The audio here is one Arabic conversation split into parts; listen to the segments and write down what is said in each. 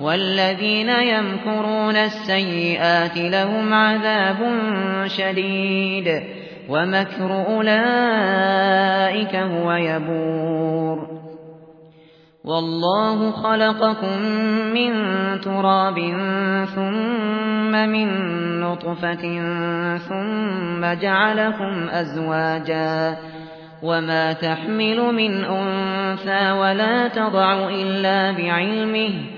والذين يمكرون السيئات لهم عذاب شديد ومكر أولئك هو يبور. والله خلقكم من تراب ثم من نطفة ثم جعلكم أزواجا وما تحمل من أنثى ولا تضع إلا بعلمه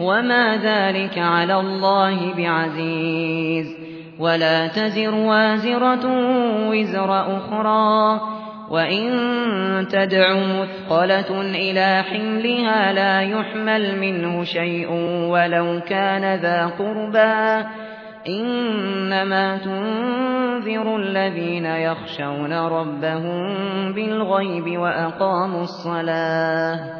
وما ذلك على الله بعزيز ولا تزر وازرة وزر أخرى وإن تدع مثقلة إلى حملها لا يحمل منه شيء ولو كان ذا قربا إنما تنذر الذين يخشون ربهم بالغيب وأقاموا الصلاة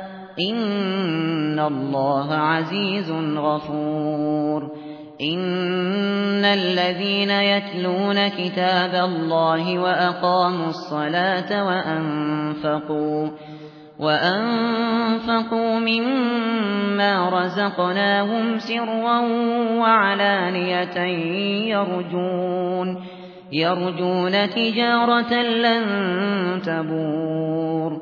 إن الله عزيز غفور إن الذين يتلون كتاب الله وأقاموا الصلاة وأنفقوا وأنفقوا مما رزقناهم سرا وعلانية يرجون يرجون تجارة لن تبور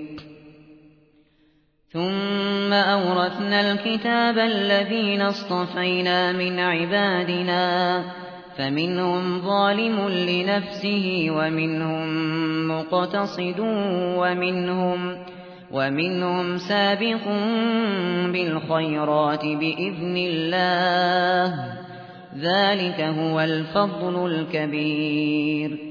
ثم أورثنا الكتاب الذين اصطفينا من عبادنا فمنهم ظالم لنفسه ومنهم مقتصد ومنهم ومنهم سابق بالخيرات بإذن الله ذلك هو الفضل الكبير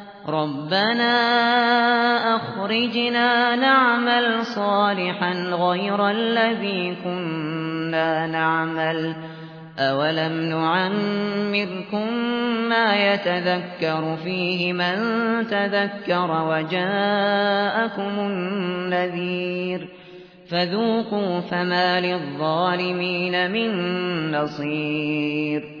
ربنا أخرجنا نعمل صالحا غير الذي كنا نعمل. أَوَلَمْ نُعَمِّرْكُم مَّا يَتَذَكَّرُ فِيهِ مَن تَذَكَّرَ وَجَاءَكُمُ النَّذِيرُ. فَذُوقُوا فَمَا لِلظَّالِمِينَ مِن نَّصِيرٍ.